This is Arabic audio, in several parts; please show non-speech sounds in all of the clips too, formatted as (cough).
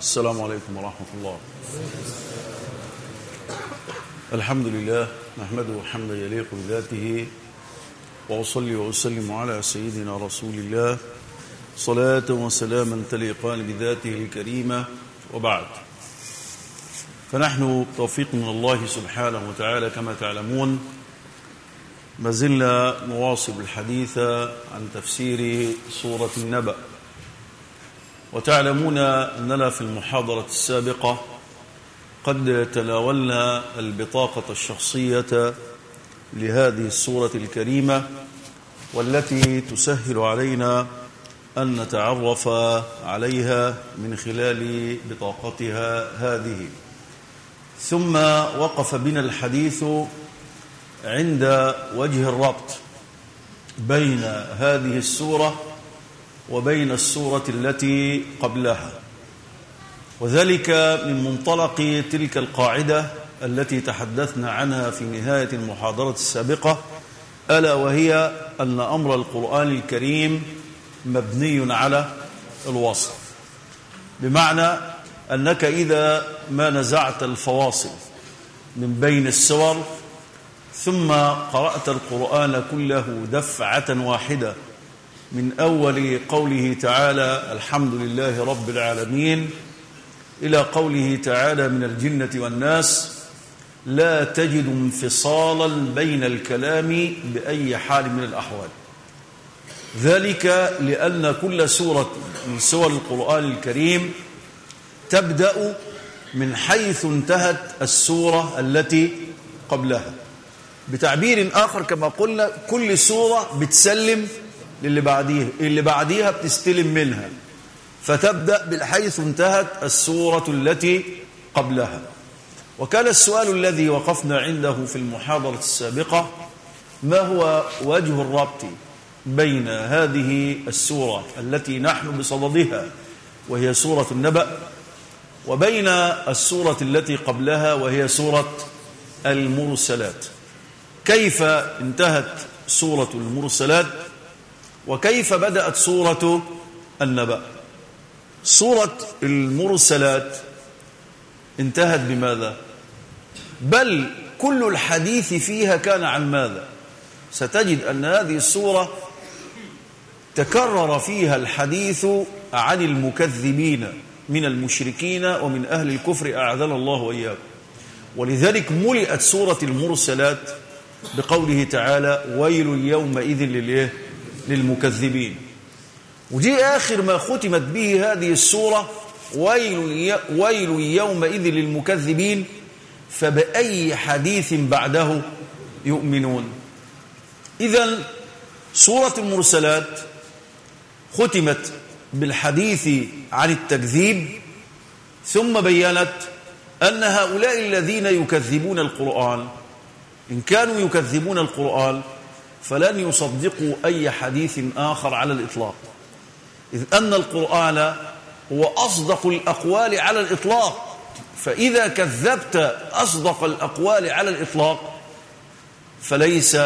السلام عليكم ورحمة الله. الحمد لله نحمده حمدا يليق بذاته وأصلي وأسلم على سيدنا رسول الله صلاة وسلاما تليقان بذاته الكريمة وبعد. فنحن توفيق من الله سبحانه وتعالى كما تعلمون ما زلنا نواصل الحديث عن تفسير سورة النبأ. وتعلمون أننا في المحاضرة السابقة قد تناولنا البطاقة الشخصية لهذه السورة الكريمة والتي تسهل علينا أن نتعرف عليها من خلال بطاقتها هذه. ثم وقف بنا الحديث عند وجه الربط بين هذه السورة وبين السورة التي قبلها. وذلك من منطلق تلك القاعدة التي تحدثنا عنها في نهاية المحاضرة السابقة ألا وهي أن أمر القرآن الكريم مبني على الوصف. بمعنى أنك إذا ما نزعت الفواصل من بين السور ثم قرأت القرآن كله دفعة واحدة من أول قوله تعالى الحمد لله رب العالمين إلى قوله تعالى من الجنة والناس لا تجد انفصالا بين الكلام بأي حال من الأحوال. ذلك لأن كل سورة من سور القرآن الكريم تبدأ من حيث انتهت السورة التي قبلها. بتعبير آخر كما قلنا كل سورة بتسلم للي بعديها اللي بعديها بتستلم منها. فتبدأ بالحيث انتهت السورة التي قبلها. وكان السؤال الذي وقفنا عنده في المحاضرة السابقة ما هو وجه الربط بين هذه السورة التي نحن بصددها وهي سورة النبأ وبين السورة التي قبلها وهي سورة المرسلات؟ كيف انتهت سورة المرسلات؟ وكيف بدأت سورة النبأ؟ سورة المرسلات انتهت بماذا؟ بل كل الحديث فيها كان عن ماذا؟ ستجد أن هذه السورة تكرر فيها الحديث عن المكذبين من المشركين ومن أهل الكفر أعاذنا الله وإياكم. ولذلك ملئت سورة المرسلات بقوله تعالى ويل يومئذ لليه للمكذبين. ودي آخر ما ختمت به هذه السورة ويل, ويل يومئذ للمكذبين فبأي حديث بعده يؤمنون. إذا سورة المرسلات ختمت بالحديث عن التكذيب ثم بينت أن هؤلاء الذين يكذبون القرآن إن كانوا يكذبون القرآن فلن يصدقوا أي حديث آخر على الإطلاق. إذ أن القرآن هو أصدق الأقوال على الإطلاق. فإذا كذبت أصدق الأقوال على الإطلاق فليس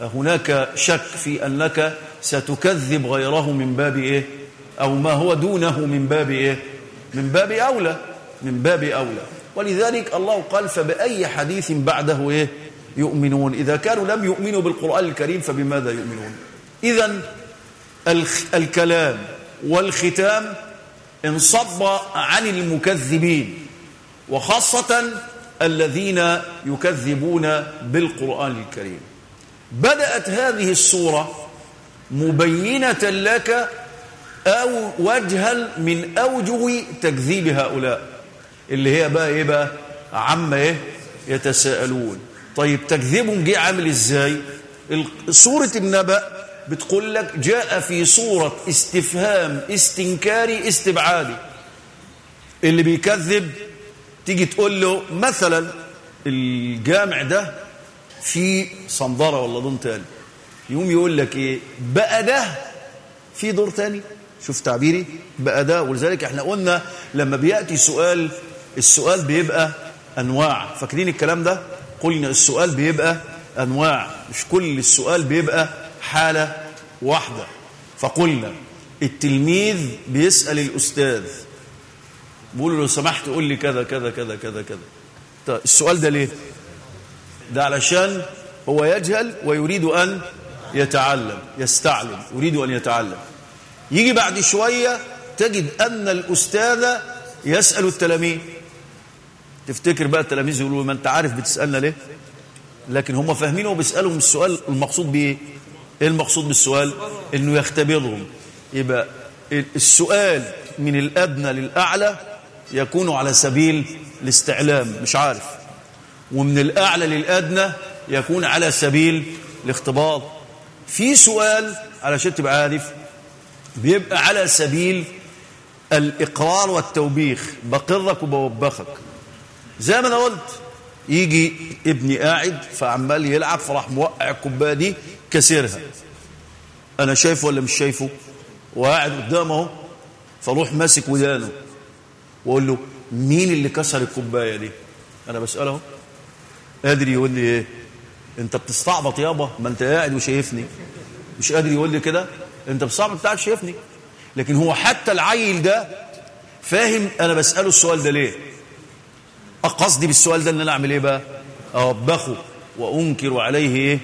هناك شك في أنك ستكذب غيره من باب إيه؟ أو ما هو دونه من باب إيه؟ من باب أولى من باب أولى. ولذلك الله قال فبأي حديث بعده إيه؟ يؤمنون. إذا كانوا لم يؤمنوا بالقرآن الكريم فبماذا يؤمنون؟ إذا الكلام والختام انصب عن المكذبين وخاصة الذين يكذبون بالقرآن الكريم. بدأت هذه السورة مبينة لك أو وجها من أوجه تكذيب هؤلاء اللي هي بقى إيه بقى؟ عما إيه؟ يتساءلون. طيب تكذيبهم جه عامل إزاي؟ سورة النبأ بتقول لك جاء في صورة استفهام استنكاري استبعادي. اللي بيكذب تيجي تقول له مثلا الجامع ده في صندرة ولا دون تاني. يقوم يقول لك إيه؟ بقى ده في دور تاني. شوف تعبيري. بقى ده. ولذلك إحنا قلنا لما بيأتي سؤال السؤال بيبقى أنواع. فاكرين الكلام ده؟ قلنا السؤال بيبقى أنواع مش كل السؤال بيبقى حالة واحدة. فقلنا التلميذ بيسأل الأستاذ بقول له لو سمحت قول لي كذا كذا كذا كذا كذا. طيب السؤال ده ليه؟ ده علشان هو يجهل ويريد أن يتعلم يستعلم يريد أن يتعلم. يجي بعد شوية تجد أن الأستاذ يسأل التلاميذ. تفتكر بقى التلاميذ يقولوا ما أنت عارف بتسألنا ليه؟ لكن هم فاهمين هو بيسألهم السؤال المقصود بإيه؟ إيه المقصود بالسؤال؟ إنه يختبرهم. يبقى السؤال من الأدنى للأعلى يكون على سبيل الاستعلام مش عارف. ومن الأعلى للأدنى يكون على سبيل الاختبار. في سؤال علشان تبقى عارف بيبقى على سبيل الإقرار والتوبيخ. بقرك وبوبخك. زي ما أنا قلت يجي ابني قاعد فعمال يلعب فراح موقع الكوباية دي كسرها. أنا شايفه ولا مش شايفه؟ وقاعد قدامه فروح ماسك ودانه وأقول له مين اللي كسر الكوباية دي؟ أنا بسأله قادر يقول لي إيه؟ أنت بتستعبط يابا ما أنت قاعد وشايفني. مش قادر يقول لي كده أنت بتستعبط بتاعك شايفني. لكن هو حتى العيل ده فاهم أنا بسأله السؤال ده ليه. قصدي بالسؤال ده إن أنا أعمل إيه بقى؟ أوبخه وأنكر عليه إيه؟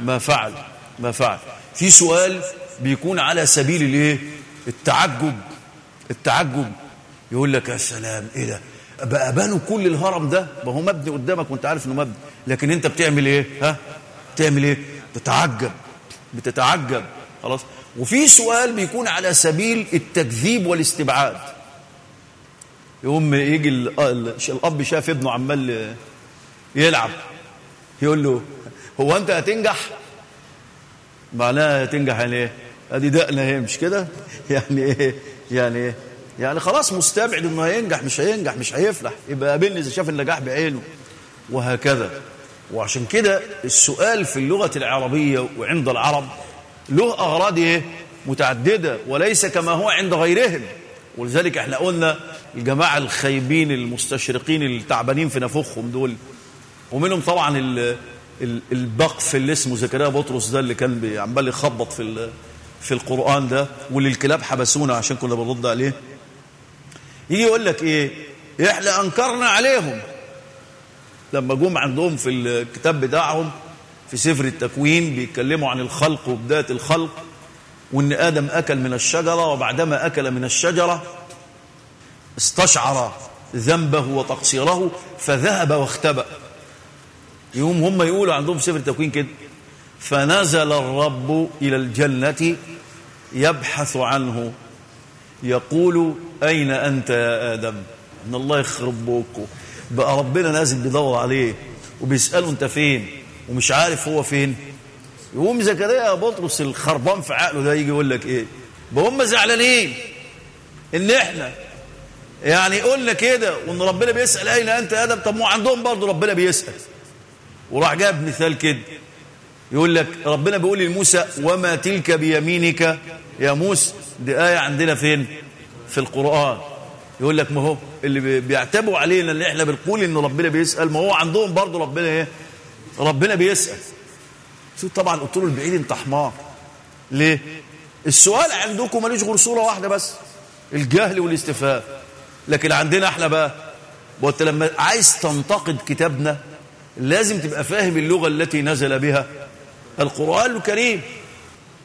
ما فعل ما فعل. في سؤال بيكون على سبيل الإيه؟ التعجب التعجب. يقول لك يا سلام إيه ده؟ بقى بنوا كل الهرم ده؟ ما هو مبني قدامك وأنت عارف إنه مبني. لكن أنت بتعمل إيه؟ ها؟ بتعمل إيه؟ تتعجب بتتعجب. خلاص؟ وفي سؤال بيكون على سبيل التكذيب والاستبعاد. يقوم يجي الأب شاف ابنه عمال يلعب. يقول له هو أنت هتنجح؟ معناها هتنجح يعني إيه؟ أدي دقنا اهي مش كده؟ (laughs) يعني إيه؟ يعني إيه؟ يعني خلاص مستبعد إنه هينجح مش هينجح مش هيفلح. يبقى قابلني اذا شاف النجاح بعينه. وهكذا. وعشان كده السؤال في اللغة العربية وعند العرب له أغراض إيه؟ متعددة وليس كما هو عند غيرهم. ولذلك إحنا قلنا الجماعة الخايبين المستشرقين التعبانين في نفوخهم دول ومنهم طبعا البقف اللي اسمه زكريا بطرس ده اللي كان عمال يخبط في في القرآن ده واللي الكلاب حبسونا عشان كنا بنرد عليه. يجي يقول لك إيه؟ إحنا أنكرنا عليهم. لما جم عندهم في الكتاب بتاعهم في سفر التكوين بيتكلموا عن الخلق وبداية الخلق وإن آدم أكل من الشجرة وبعدما أكل من الشجرة استشعر ذنبه وتقصيره فذهب واختبأ. يوم هم يقولوا عندهم سفر التكوين كده. فنزل الرب إلى الجنة يبحث عنه. يقول أين أنت يا آدم؟ إن الله يخرب بوكه بقى ربنا نازل بيدور عليه وبيسأله أنت فين ومش عارف هو فين. يقوم زكريا بطرس الخربان في عقله ده يجي يقول لك إيه؟ هم زعلانين إن إحنا يعني قلنا كده وإن ربنا بيسأل أين أنت يا آدم؟ طب ما عندهم برضه ربنا بيسأل. وراح جاب مثال كده. يقول لك ربنا بيقول لموسى وما تلك بيمينك يا موسى؟ دي آية عندنا فين؟ في القرآن. يقول لك ما هو اللي بيعتبوا علينا اللي إحنا بنقول إن ربنا بيسأل ما هو عندهم برضه ربنا إيه؟ ربنا بيسأل. شو طبعا قلت له البعيد انت حمار ليه؟ السؤال عندكم ماليش غير صورة واحدة بس. الجهل والاستفهام. لكن عندنا إحنا بقى وانت لما عايز تنتقد كتابنا لازم تبقى فاهم اللغة التي نزل بها. القرآن الكريم.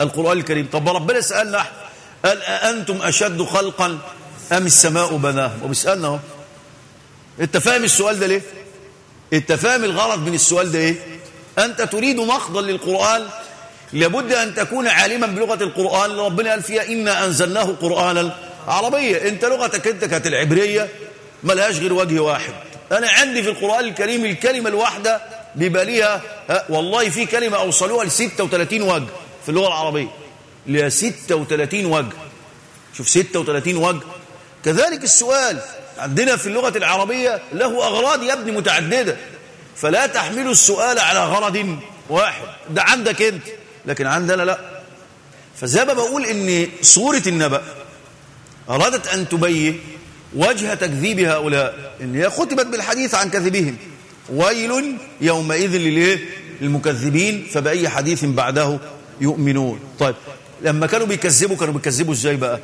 القرآن الكريم. طب ربنا سألنا إحنا. قال أأنتم أشد خلقا أم السماء بناه وبيسألنا اهو. انت فاهم السؤال ده ليه؟ انت فاهم الغرض من السؤال ده إيه؟ أنت تريد نقضا للقرآن؟ لابد أن تكون عالما بلغة القرآن. ربنا قال فيها إنا أنزلناه قرآنا عربية أنت لغتك أنت كانت العبرية ملهاش غير وجه واحد. أنا عندي في القرآن الكريم الكلمة الواحدة بيبقى ليها والله في كلمة أوصلوها ل 36 وجه في اللغة العربية. لها 36 وجه. شوف 36 وجه. كذلك السؤال عندنا في اللغة العربية له أغراض يا ابني متعددة. فلا تحملوا السؤال على غرض واحد. ده عندك انت. لكن عندنا لا. فزي ما بقول إن سورة النبأ أرادت أن تبين وجه تكذيب هؤلاء. إن هي ختمت بالحديث عن كذبهم. ويل يومئذ لليه المكذبين فبأي حديث بعده يؤمنون. طيب لما كانوا بيكذبوا كانوا بيكذبوا إزاي بقى؟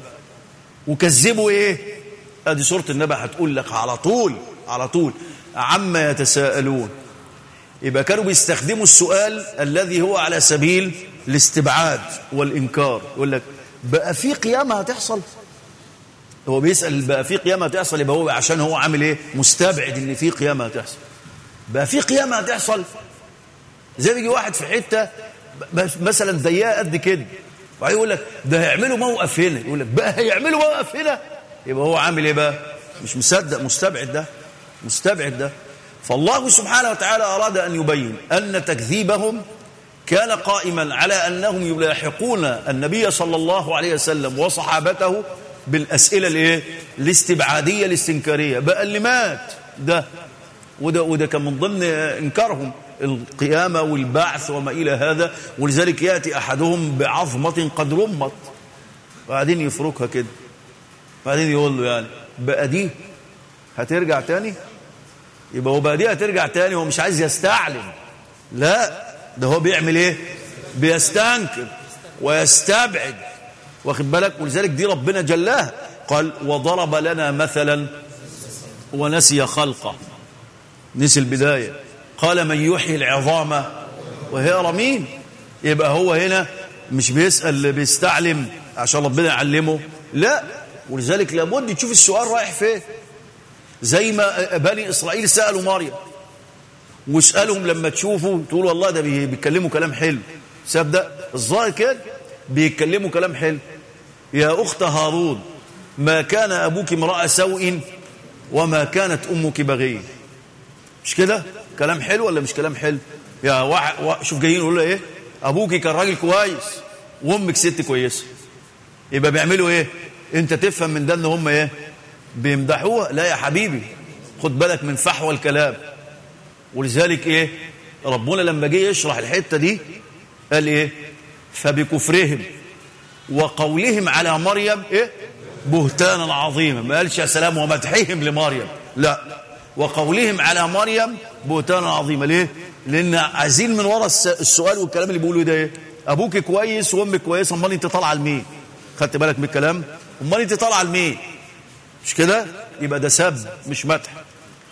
وكذبوا إيه؟ أدي سورة النبأ هتقول لك على طول على طول. عما يتساءلون. يبقى كانوا بيستخدموا السؤال الذي هو على سبيل الاستبعاد والإنكار. يقول لك بقى في قيامة هتحصل؟ هو بيسأل بقى في قيامة هتحصل؟ يبقى هو عشان هو عامل إيه؟ مستبعد إن في قيامة هتحصل. بقى في قيامة هتحصل؟ زي بيجي واحد في حتة مثلا ضيقه قد كده. وبعدين يقول لك ده هيعملوا موقف هنا. يقول لك بقى هيعملوا موقف هنا. يبقى هو عامل إيه بقى؟ مش مصدق مستبعد ده. مستبعد ده. فالله سبحانه وتعالى أراد أن يبين أن تكذيبهم كان قائما على أنهم يلاحقون النبي صلى الله عليه وسلم وصحابته بالأسئلة الإيه؟ الاستبعادية الاستنكارية. بقى اللي مات ده وده, وده كان من ضمن إنكارهم. القيامة والبعث وما إلى هذا. ولذلك يأتي أحدهم بعظمة قد رمت. وبعدين يفركها كده. بعدين يقول له يعني بقى دي هترجع تاني؟ يبقى هو بقى دي هترجع تاني هو مش عايز يستعلم لا ده هو بيعمل إيه؟ بيستنكر ويستبعد. واخد بالك؟ ولذلك دي ربنا جلاها. قال وضرب لنا مثلا ونسي خلقه. نسي البداية. قال من يحيي العظام وهي رميم. يبقى هو هنا مش بيسأل بيستعلم عشان ربنا يعلمه. لا ولذلك لابد تشوف السؤال رايح فين. زي ما بني إسرائيل سألوا مريم. واسألهم لما تشوفوا تقولوا والله ده بيتكلموا كلام حلو. صدق الظاهر كده بيتكلموا كلام حلو. يا أخت هارون ما كان أبوك امرأة سوء وما كانت أمك بغية. مش كده؟ كلام حلو ولا مش كلام حلو؟ يا واحد شوف جايين يقولوا إيه؟ ابوكي كان راجل كويس وأمك ست كويسة. يبقى بيعملوا إيه؟ أنت تفهم من ده إن هم إيه؟ بيمدحوها. لا يا حبيبي خد بالك من فحوى الكلام. ولذلك إيه؟ ربنا لما جه يشرح الحتة دي قال إيه؟ فبكفرهم وقولهم على مريم إيه؟ بهتانا عظيما. ما قالش يا سلام ومدحهم لمريم. لا وقولهم على مريم بهتانا عظيما. ليه؟ لأن عايزين من ورا السؤال والكلام اللي بيقولوا ده إيه؟ أبوك كويس وأمك كويسة أمال أنت طالعة لمين؟ خدت بالك من الكلام؟ أمال أنت طالعة لمين؟ مش كده؟ يبقى ده سب مش مدح.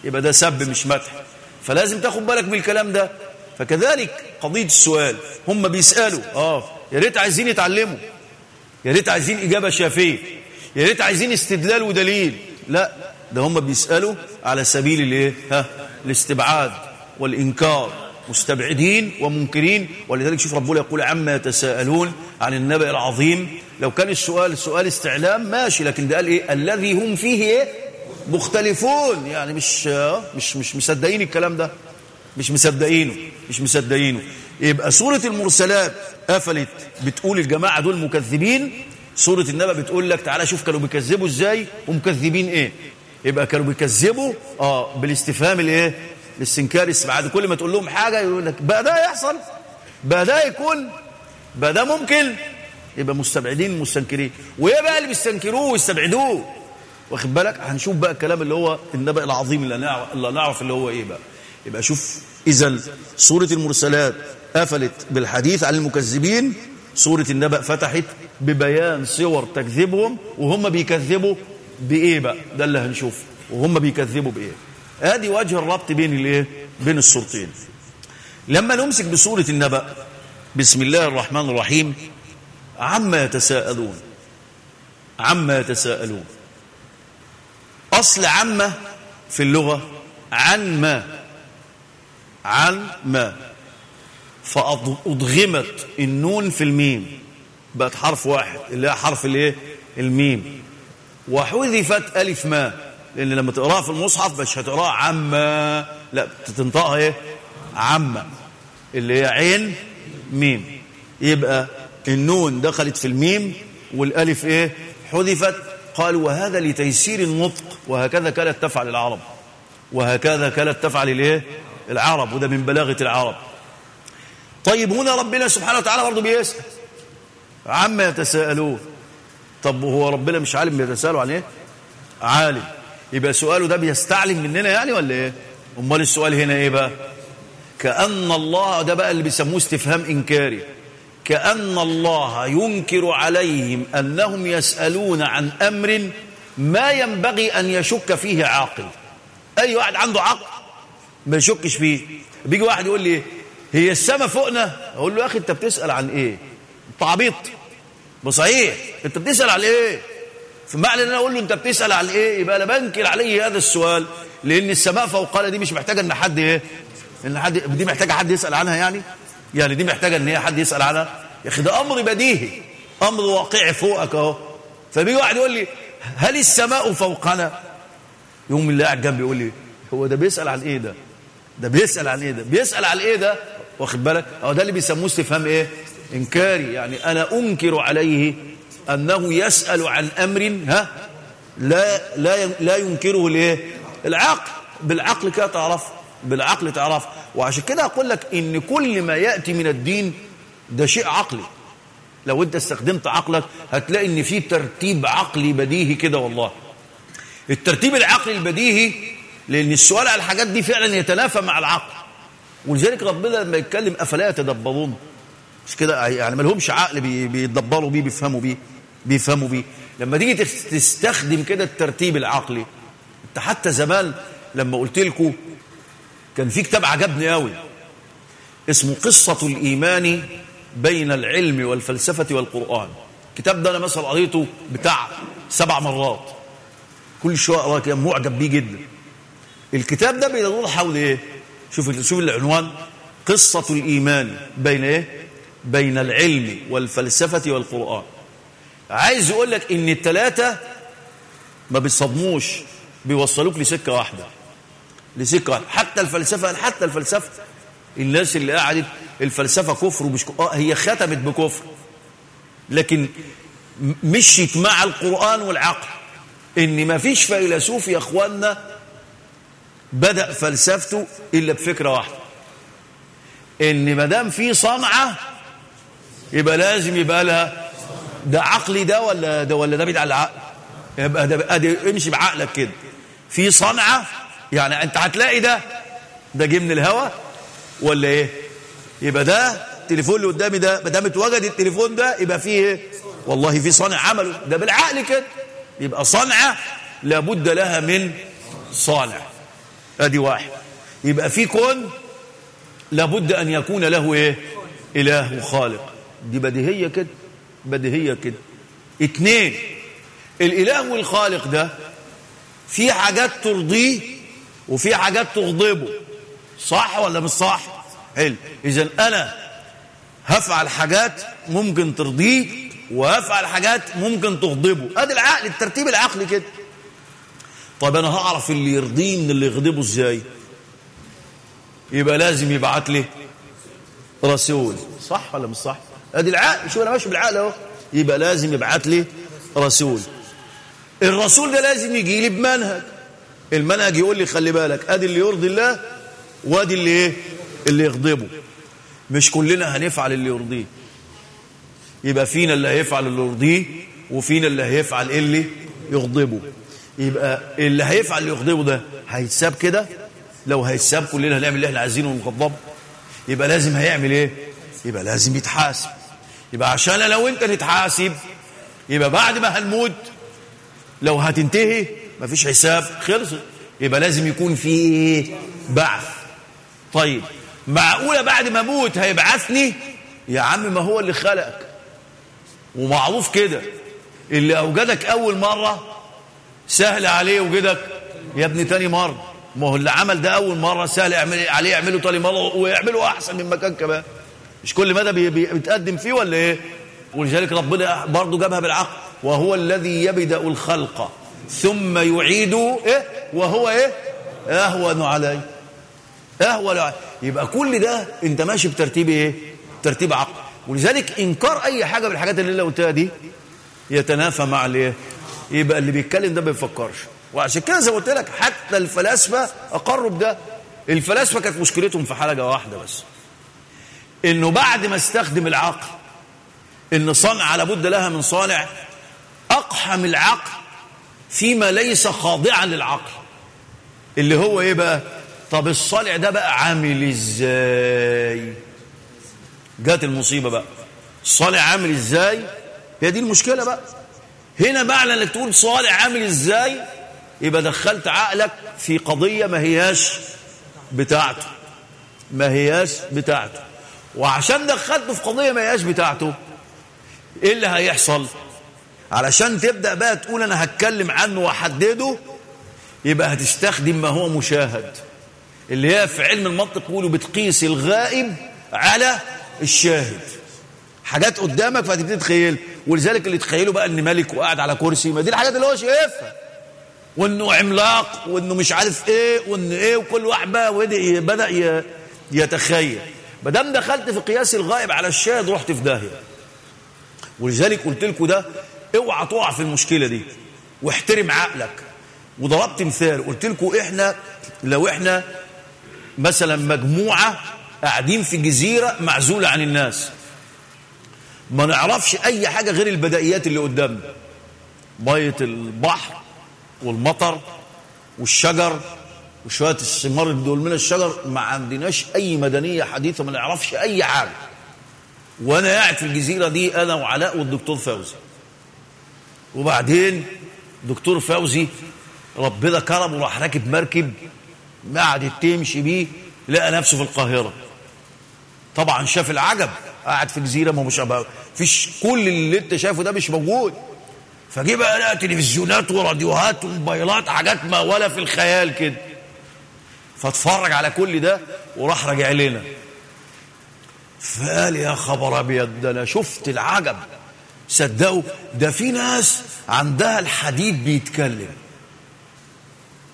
يبقى ده سب مش مدح. فلازم تاخد بالك من الكلام ده. فكذلك قضية السؤال هم بيسألوا آه يا ريت عايزين يتعلموا. يا ريت عايزين إجابة شافية. يا ريت عايزين استدلال ودليل. لا ده هم بيسألوا على سبيل الإيه؟ ها الاستبعاد والإنكار. مستبعدين ومنكرين. ولذلك شوف ربنا يقول عما يتساءلون. عن النبأ العظيم. لو كان السؤال سؤال استعلام ماشي. لكن ده قال إيه؟ الذي هم فيه إيه؟ مختلفون. يعني مش مش مش مصدقين الكلام ده. مش مصدقينه مش مصدقينه. يبقى سورة المرسلات قفلت. بتقول الجماعة دول مكذبين. سورة النبأ بتقول لك تعالى شوف كانوا بيكذبوا إزاي. ومكذبين إيه؟ يبقى كانوا بيكذبوا آه بالاستفهام الإيه؟ الاستنكار بعد كل ما تقول لهم حاجة يقول لك بقى ده يحصل. بقى ده يكون بقى ده ممكن. يبقى مستبعدين مستنكرين. وايه بقى اللي بيستنكروه ويستبعدوه. واخد بالك؟ هنشوف بقى الكلام اللي هو النبأ العظيم اللي نعرف, اللي هو إيه بقى. يبقى شوف إذا سورة المرسلات قفلت بالحديث عن المكذبين سورة النبأ فتحت ببيان صور تكذيبهم وهم بيكذبوا بإيه بقى؟ ده اللي هنشوفه وهم بيكذبوا بإيه؟ ادي وجه الربط بين الإيه؟ بين الصورتين. لما نمسك بسورة النبأ بسم الله الرحمن الرحيم. عما يتساءلون. عما يتساءلون. أصل عما في اللغة عن ما. عن ما. فأدغمت النون في الميم. بقت حرف واحد اللي هي حرف الايه؟ الميم. وحذفت ألف ما. لأن لما تقراها في المصحف مش هتقراها عما. لا تنطقها إيه؟ عما. اللي هي عين ميم. يبقى النون دخلت في الميم والألف إيه؟ حذفت. قال وهذا لتيسير النطق وهكذا كانت تفعل العرب. وهكذا كانت تفعل الإيه؟ العرب وده من بلاغة العرب. طيب هنا ربنا سبحانه وتعالى برضه بيسأل. عما يتساءلون. طب هو ربنا مش عالم بيتساءلوا عن إيه؟ عالم. يبقى سؤاله ده بيستعلم مننا يعني ولا إيه؟ أمال السؤال هنا إيه بقى؟ كأن الله ده بقى اللي بيسموه استفهام إنكاري. كأن الله ينكر عليهم أنهم يسألون عن أمر ما ينبغي أن يشك فيه عاقل. أي واحد عنده عقل ما يشكش فيه. بيجي واحد يقول لي هي السماء فوقنا؟ أقول له يا أخي أنت بتسأل عن إيه؟ أنت عبيط. بصحيح أنت بتسأل عن إيه؟ فمعنى إن أنا أقول له أنت بتسأل عن إيه؟ يبقى أنا بنكر عليه هذا السؤال لأن السماء فوقنا دي مش محتاجة إن حد إيه؟ إن حد دي محتاجة حد يسأل عنها يعني؟ يعني دي محتاجة إن هي حد يسأل عنها؟ يا أخي ده أمر بديهي. أمر واقعي فوقك أهو. فبيجي واحد يقول لي هل السماء فوقنا؟ يوم اللي قاعد جنبي يقول لي هو ده بيسأل عن إيه ده؟ ده بيسأل عن إيه ده؟ بيسأل عن إيه ده؟ واخد بالك؟ أهو ده اللي بيسموه استفهام إيه؟ إنكاري. يعني أنا أنكر عليه أنه يسأل عن أمر ها؟ لا لا لا ينكره الإيه؟ العقل. بالعقل كده تعرف بالعقل تعرف. وعشان كده أقول لك إن كل ما يأتي من الدين ده شيء عقلي. لو أنت استخدمت عقلك هتلاقي إن في ترتيب عقلي بديهي كده والله. الترتيب العقلي البديهي لأن السؤال على الحاجات دي فعلا يتنافى مع العقل. ولذلك ربنا لما يتكلم أفلا يتدبرون؟ مش كده؟ يعني ما لهمش عقل بيتدبروا بيه بيفهموا بيه بيفهموا بيه. لما تيجي تستخدم كده الترتيب العقلي أنت حتى زمان لما قلت لكم كان في كتاب عجبني قوي اسمه قصة الإيمان بين العلم والفلسفة والقرآن. الكتاب ده أنا مثلا قريته بتاع سبع مرات. كل شوية أقرأ كده معجب بيه جدا. الكتاب ده بيدور حول إيه؟ شوف شوف العنوان. قصة الإيمان بين إيه؟ بين العلم والفلسفة والقرآن. عايز يقول لك إن الثلاثة ما بيصدموش بيوصلوك لسكة واحدة. واحدة حتى الفلسفة حتى الفلسفة. الناس اللي قاعدت الفلسفة كفر ومش كفر. آه هي ختمت بكفر. لكن مشيت مع القرآن والعقل. إن ما فيش فيلسوف يا اخوانا بدأ فلسفته إلا بفكرة واحدة. إن ما دام في صنعة يبقى لازم يبقى لها. ده عقلي ده ولا ده ولا ده بدع العقل؟ يبقى ده امشي بعقلك كده. في صنعة يعني انت هتلاقي ده ده جه من الهوا ولا إيه؟ يبقى ده التليفون اللي قدامي ده ما دام اتوجد التليفون ده يبقى فيه إيه والله في صانع عمله. ده بالعقل كده. يبقى صنعة لابد لها من صانع. ادي واحد. يبقى في كون لابد أن يكون له إيه؟ إله وخالق دي بديهية كده بديهية كده. اتنين الإله والخالق ده في حاجات ترضيه وفي حاجات تغضبه. صح ولا مش صح؟ حلو. اذا أنا هفعل حاجات ممكن ترضيه وهفعل حاجات ممكن تغضبه. أدي العقل الترتيب العقلي كده. طب أنا هعرف اللي يرضيه من اللي يغضبه إزاي؟ يبقى لازم يبعت لي رسول. صح ولا مش صح؟ أدي العقل شو أنا ماشي بالعقل أهو. يبقى لازم يبعت لي رسول. الرسول ده لازم يجي لي بمنهج. المنهج يقول لي خلي بالك ادي اللي يرضي الله وادي اللي إيه؟ اللي يغضبه. مش كلنا هنفعل اللي يرضيه. يبقى فينا اللي هيفعل اللي يرضيه وفينا اللي هيفعل اللي يغضبه. يبقى اللي هيفعل اللي يغضبه ده هيتساب كده؟ لو هيتساب كلنا هنعمل اللي إحنا عايزينه ونغضبه. يبقى لازم هيعمل إيه؟ يبقى لازم يتحاسب. يبقى عشان لو انت نتحاسب يبقى بعد ما هنموت لو هتنتهي مفيش حساب خلصت يبقى لازم يكون في بعث. طيب معقولة بعد ما أموت هيبعثني؟ يا عم ما هو اللي خلقك. ومعروف كده. اللي أوجدك أول مرة سهل عليه وجدك يا ابني تاني مرة. ما هو اللي عمل ده أول مرة سهل يعمل عليه يعمله تاني مرة ويعمله أحسن من مكان كمان. مش كل مدى بي بي بيتقدم فيه ولا إيه؟ ولذلك ربنا برضه جابها بالعقل. وهو الذي يبدأ الخلق. ثم يعيده إيه؟ وهو إيه؟ أهون عليه. أهون عليه. يبقى كل ده أنت ماشي بترتيب إيه؟ ترتيب عقل. ولذلك إنكار أي حاجة من الحاجات اللي أنا قلتها دي يتنافى مع الايه يبقى اللي بيتكلم ده ما بيفكرش. وعشان كده زي ما قلت لك حتى الفلاسفة أقروا بده. الفلاسفة كانت مشكلتهم في حاجة واحدة بس. إنه بعد ما استخدم العقل إن صنع لابد لها من صانع أقحم العقل فيما ليس خاضعا للعقل. اللي هو إيه بقى؟ طب الصانع ده بقى عامل إزاي؟ جات المصيبة بقى. الصانع عامل إزاي؟ هي دي المشكلة بقى. هنا معنى إنك تقول صالح عامل إزاي؟ يبقى دخلت عقلك في قضية ما هياش بتاعته. ما هياش بتاعته. وعشان دخلته في قضية ما هياش بتاعته إيه اللي هيحصل؟ علشان تبدأ بقى تقول أنا هتكلم عنه وأحدده يبقى هتستخدم ما هو مشاهد. اللي هي في علم المنطق يقولوا بتقيس الغائب على الشاهد. حاجات قدامك فهتبتدي تتخيل. ولذلك اللي تخيله بقى إن ملك وقاعد على كرسي ما دي الحاجات اللي هو شايفها. وإنه عملاق وإنه مش عارف إيه وإنه إيه وكل واحد بقى بدأ يتخيل. ما دام دخلت في قياس الغائب على الشاهد رحت في داهية. ولذلك قلت لكم ده اوعى تقع في المشكلة دي واحترم عقلك. وضربت مثال قلت لكم إحنا لو إحنا مثلا مجموعة قاعدين في جزيرة معزولة عن الناس ما نعرفش أي حاجة غير البدائيات اللي قدامنا. مية البحر والمطر والشجر وشوية الثمار اللي دول من الشجر ما عندناش أي مدنية حديثة ما نعرفش أي حاجة. وأنا قاعد في الجزيرة دي أنا وعلاء والدكتور فوزي. وبعدين دكتور فوزي ربنا كرمه وراح راكب مركب قعدت تمشي بيه لقى نفسه في القاهرة. طبعا شاف العجب قاعد في جزيرة ما مش فيش كل اللي أنت شايفه ده مش موجود. فجه بقى لقى تلفزيونات وراديوهات وموبايلات حاجات ما ولا في الخيال كده. فاتفرج على كل ده وراح راجع لنا. فقال يا خبر أبيض ده أنا شفت العجب. صدقوا؟ ده في ناس عندها الحديد بيتكلم.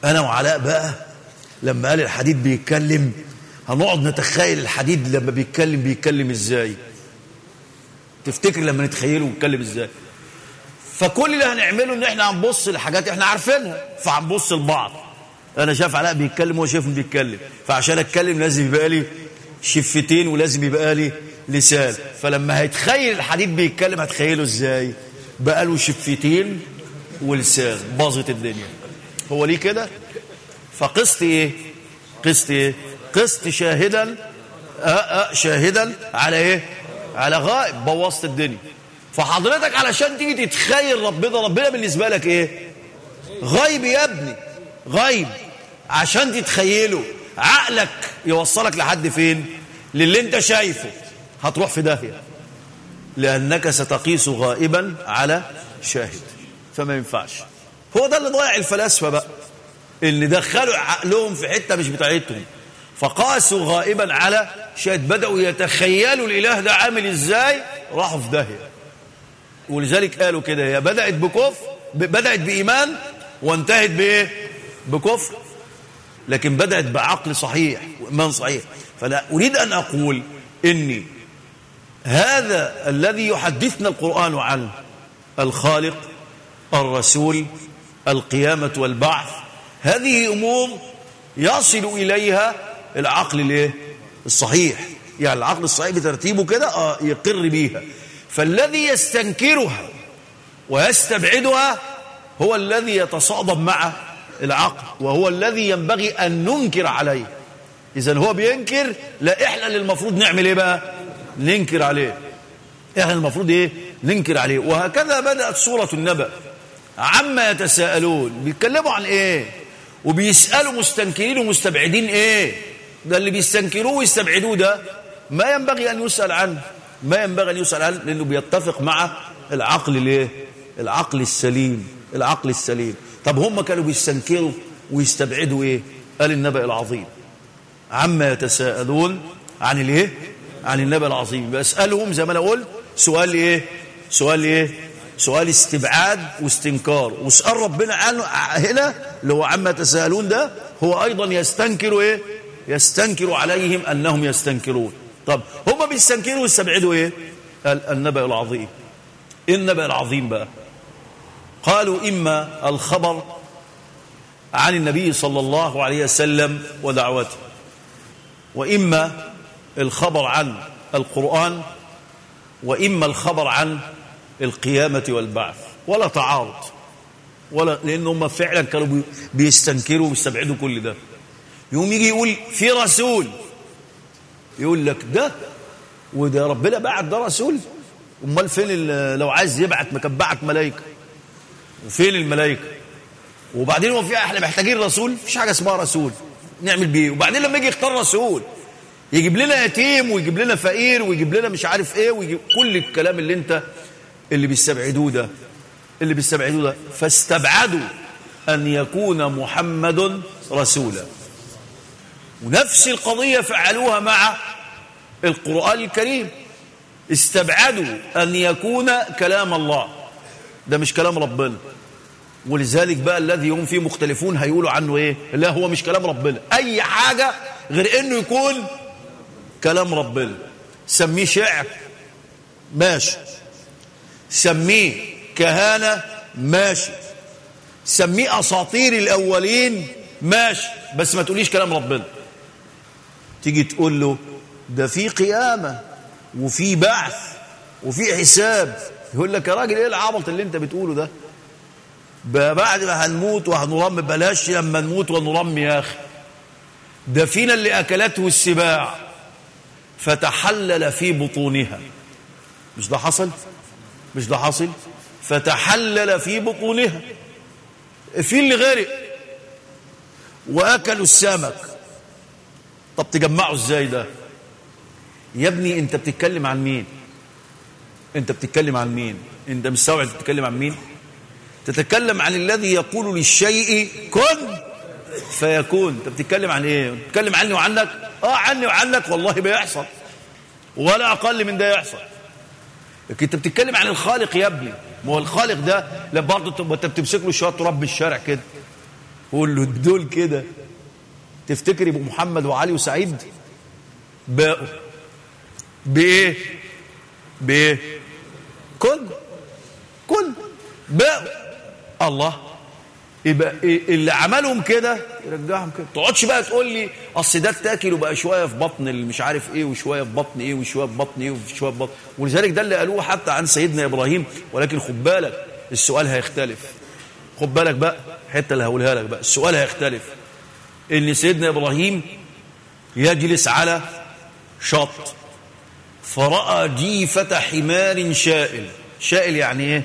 أنا وعلاء بقى لما قال الحديد بيتكلم هنقعد نتخيل الحديد لما بيتكلم بيتكلم إزاي؟ تفتكر لما نتخيله بيتكلم إزاي؟ فكل اللي هنعمله إن إحنا هنبص لحاجات إحنا عارفينها فهنبص لبعض. أنا شايف علاء بيتكلم وهو شايفني بيتكلم فعشان أتكلم لازم يبقى لي شفتين ولازم يبقى لي لسان. فلما هيتخيل الحديد بيتكلم هتخيله إزاي؟ بقى له شفتين ولسان باظت الدنيا. هو ليه كده؟ فقست إيه؟ قست إيه؟ قست شاهدا آه آه شاهدا على إيه؟ على غائب بوظت الدنيا. فحضرتك علشان تيجي تتخيل ربنا ربنا بالنسبة لك إيه؟ غيب يا ابني غيب عشان تتخيله عقلك يوصلك لحد فين؟ للي أنت شايفه. هتروح في داهية. لأنك ستقيس غائبا على شاهد. فما ينفعش. هو ده اللي ضيع الفلاسفة بقى. اللي دخلوا عقلهم في حتة مش بتاعتهم. فقاسوا غائبا على شاهد. بدأوا يتخيلوا الإله ده عامل إزاي. راحوا في داهية. ولذلك قالوا كده. هي بدأت بكفر بدأت بإيمان وانتهت بإيه؟ بكفر. لكن بدأت بعقل صحيح وإيمان صحيح. فلا أريد أن أقول إني هذا الذي يحدثنا القرآن عنه الخالق الرسول القيامة والبعث. هذه أمور يصل إليها العقل الإيه؟ الصحيح. يعني العقل الصحيح بترتيبه كده آه يقر بيها. فالذي يستنكرها ويستبعدها هو الذي يتصادم مع العقل وهو الذي ينبغي أن ننكر عليه. إذا هو بينكر لا إحنا اللي المفروض نعمل إيه بقى؟ ننكر عليه. إحنا المفروض إيه؟ ننكر عليه. وهكذا بدأت سورة النبأ. عما يتساءلون. بيتكلموا عن إيه؟ وبيسألوا مستنكرين ومستبعدين إيه؟ ده اللي بيستنكروه ويستبعدوه ده ما ينبغي أن يسأل عنه. ما ينبغي أن يسأل عنه لأنه بيتفق مع العقل ليه العقل السليم. العقل السليم. طب هم كانوا بيستنكروا ويستبعدوا إيه؟ قال النبأ العظيم. عما يتساءلون عن الإيه؟ عن النبأ العظيم. بسألهم زي ما أنا قلت سؤال إيه؟ سؤال إيه؟ سؤال استبعاد واستنكار. وسأل ربنا عنه هنا اللي هو عما يتساءلون ده هو أيضا يستنكر إيه؟ يستنكر عليهم أنهم يستنكرون. طب هم بيستنكروا ويستبعدوا إيه؟ قال النبأ العظيم. إيه النبأ العظيم بقى؟ قالوا إما الخبر عن النبي صلى الله عليه وسلم ودعوته وإما الخبر عن القرآن وإما الخبر عن القيامة والبعث. ولا تعارض. ولا لأن هم فعلا كانوا بيستنكروا ويستبعدوا كل ده. يوم يجي يقول في رسول يقول لك ده وده ربنا بعت ده رسول. أمال فين لو عايز يبعت ما كان بعت ملائكه وفين الملائكة وبعدين هو في إحنا محتاجين رسول؟ مفيش حاجة اسمها رسول. نعمل بيه. وبعدين لما يجي يختار رسول يجيب لنا يتيم ويجيب لنا فقير ويجيب لنا مش عارف إيه ويجيب كل الكلام اللي انت اللي بيستبعدوه ده اللي بيستبعدوه ده. فاستبعدوا أن يكون محمد رسولا. ونفس القضية فعلوها مع القرآن الكريم. استبعدوا أن يكون كلام الله. ده مش كلام ربنا. ولذلك بقى الذي هم فيه مختلفون هيقولوا عنه إيه؟ لا هو مش كلام ربنا. أي حاجة غير إنه يكون كلام ربنا سميه شعر. ماشي. سميه كهانة ماشي. سميه أساطير الأولين ماشي. بس ما تقوليش كلام ربنا تيجي تقول له ده في قيامة وفي بعث وفي حساب. يقول لك يا راجل إيه العبط اللي أنت بتقوله ده؟ بعد ما هنموت وهنرم بلاش لما نموت ونرم يا أخي. ده فينا اللي أكلته السباع. فتحلل في بطونها. مش ده حصل؟ مش ده حصل فتحلل في بطونها. في اللي غرق. وأكلوا السمك. طب تجمعوا إزاي ده؟ يا ابني أنت بتتكلم عن مين؟ أنت بتتكلم عن مين؟ أنت مستوعب تتكلم عن مين؟ تتكلم عن الذي يقول للشيء كن فيكون. أنت بتتكلم عن إيه؟ بتتكلم عني وعنك؟ آه عني وعنك والله بيحصل ولا أقل من ده يحصل. لكن أنت بتتكلم عن الخالق يا ابني. ما هو الخالق ده لا برضه أنت بتمسك له شوية تراب بالشارع كده. قول له دول كده. تفتكر يبقوا محمد وعلي وسعيد؟ باقوا. بإيه؟ بإيه؟ كل. كل. باقوا. الله. يبقى إيه اللي عملهم كده؟ يرجعهم كده. تقعدش بقى تقول لي أصل ده اتاكل وبقى شوية في بطن اللي مش عارف إيه وشوية في بطن إيه وشوية في بطن إيه وشوية في بطن. ولذلك ده اللي قالوه حتى عن سيدنا إبراهيم. ولكن خد بالك السؤال هيختلف. خد بالك بقى الحتة اللي هقولها لك بقى السؤال هيختلف. إن سيدنا إبراهيم يجلس على شط فرأى جيفة حمار شائل. شائل يعني إيه؟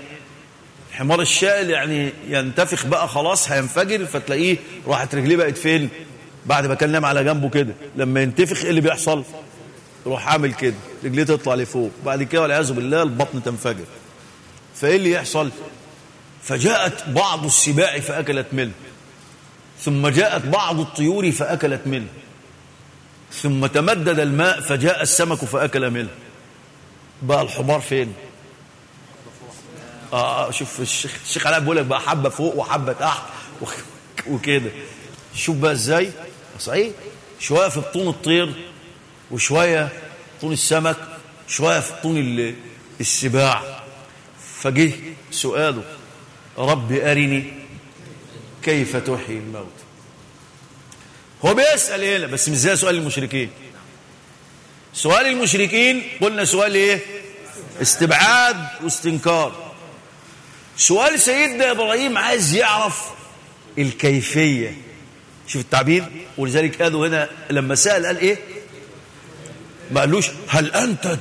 حمار الشائل يعني ينتفخ بقى خلاص هينفجر فتلاقيه راحت رجليه بقت فين؟ بعد ما كان نام على جنبه كده. لما ينتفخ إيه اللي بيحصل؟ يروح عامل كده رجليه تطلع لفوق. بعد كده والعياذ بالله البطن تنفجر. فإيه اللي يحصل؟ فجاءت بعض السباع فأكلت منه. ثم جاءت بعض الطيور فأكلت منه. ثم تمدد الماء فجاء السمك فأكل منه. بقى الحمار فين؟ آه شوف الشيخ الشيخ علاء بيقول لك بقى حبة فوق وحبة تحت وكده. شوف بقى إزاي؟ صحيح؟ شوية في بطون الطير وشوية بطون السمك شوية في بطون السباع. فجه سؤاله رب أرني كيف تحيي الموت؟ هو بيسأل هنا بس مش زي سؤال المشركين. سؤال المشركين قلنا سؤال إيه؟ استبعاد واستنكار. سؤال سيدنا إبراهيم عايز يعرف الكيفية. شوف التعبير ولذلك قالوا هنا لما سأل قال إيه؟ ما قالوش هل أنت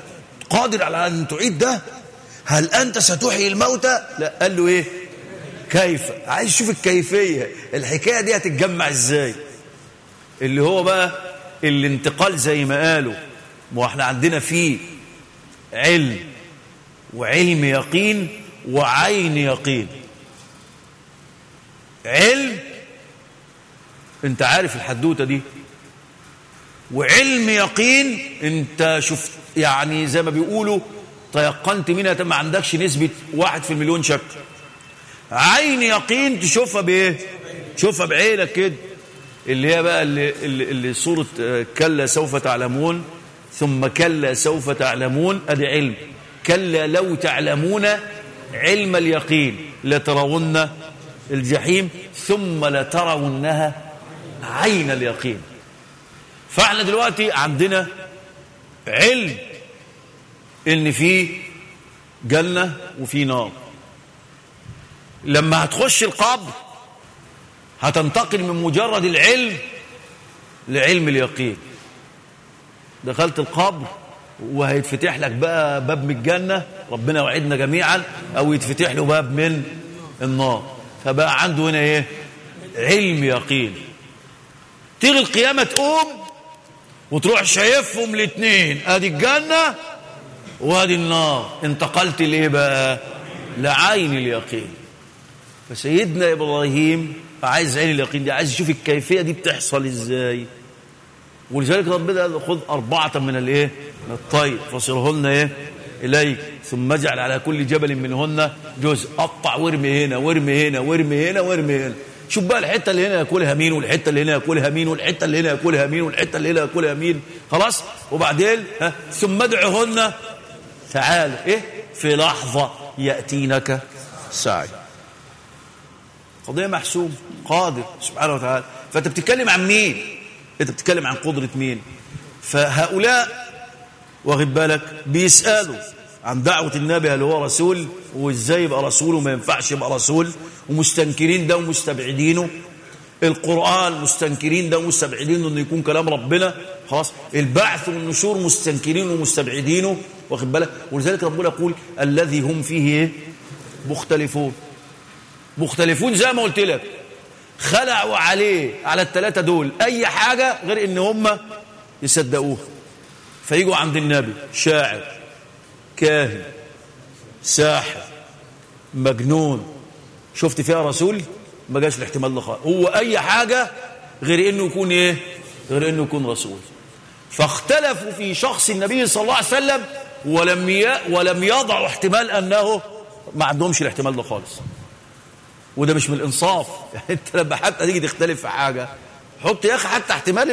قادر على أن تعيد ده؟ هل أنت ستحيي الموتى لا قال له إيه؟ كيف؟ عايز يشوف الكيفية. الحكاية دي هتتجمع إزاي؟ اللي هو بقى الانتقال زي ما قالوا. ما إحنا عندنا فيه علم وعلم يقين وعين يقين. علم انت عارف الحدوتة دي. وعلم يقين انت شفت يعني زي ما بيقولوا تيقنت منها ما عندكش نسبة واحد في المليون شك. عين يقين تشوفها بإيه؟ تشوفها بعينك كده. اللي هي بقى اللي, اللي, صورة كلا سوف تعلمون ثم كلا سوف تعلمون أدي علم. كلا لو تعلمون علم اليقين لترون الجحيم ثم لترونها عين اليقين. فاحنا دلوقتي عندنا علم إن في جنة وفي نار. لما هتخش القبر هتنتقل من مجرد العلم لعلم اليقين. دخلت القبر وهيتفتح لك بقى باب من الجنة ربنا وعدنا جميعا أو يتفتح له باب من النار. فبقى عنده هنا إيه؟ علم يقين. تيجي القيامة تقوم وتروح شايفهم الاثنين أدي الجنة وأدي النار. انتقلت ليه بقى؟ لعين اليقين. فسيدنا إبراهيم عايز عين اليقين دي عايز يشوف الكيفية دي بتحصل إزاي. ولذلك ربنا خذ أربعة من الإيه؟ من الطير. فصرهن إيه؟ إليك ثم اجعل على كل جبل منهن جزء. قطع وارمي هنا وارمي هنا وارمي هنا وارمي هنا. شوف بقى الحتة اللي هنا ياكلها مين والحتة اللي هنا ياكلها مين والحتة اللي هنا ياكلها مين والحتة اللي هنا ياكلها مين خلاص؟ وبعدين؟ ها؟ ثم ادعهن. تعال إيه؟ في لحظة يأتينك سعي. قضية محسوم قادر سبحانه وتعالى. فأنت بتتكلم عن مين؟ أنت بتتكلم عن قدرة مين؟ فهؤلاء واخد بالك؟ بيسألوا عن دعوة النبي هل هو رسول وإزاي يبقى رسول وما ينفعش يبقى رسول ومستنكرين ده ومستبعدينه. القرآن مستنكرين ده ومستبعدينه إنه يكون كلام ربنا. خلاص البعث والنشور مستنكرين ومستبعدينه. واخد بالك؟ ولذلك ربنا يقول الذي هم فيه إيه؟ مختلفون. مختلفون زي ما قلت لك. خلعوا عليه على الثلاثة دول أي حاجة غير إن هم يصدقوه. فيجوا عند النبي شاعر كاهن ساحر مجنون. شفت فيها رسول؟ ما جاش الاحتمال ده خالص. هو أي حاجة غير إنه يكون إيه؟ غير إنه يكون رسول. فاختلفوا في شخص النبي صلى الله عليه وسلم ولم ي... ولم يضعوا احتمال أنه ما عندهمش الاحتمال ده خالص. وده مش من الإنصاف. (laughs) يعني أنت لما حتى تيجي تختلف في حاجة حط يا أخي حتى احتمال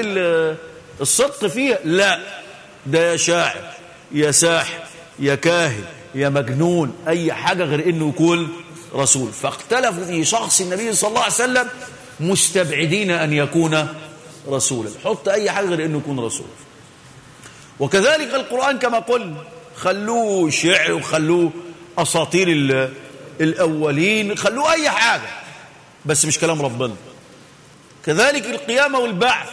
الصدق فيها. لا. ده يا شاعر يا ساحر يا كاهن يا مجنون أي حاجة غير إنه يكون رسول. فاختلفوا في شخص النبي صلى الله عليه وسلم مستبعدين أن يكون رسولا. حط أي حاجة غير إنه يكون رسول. وكذلك القرآن كما قلنا خلوه شعر وخلوه أساطير الأولين خلوه أي حاجة بس مش كلام ربنا. كذلك القيامة والبعث.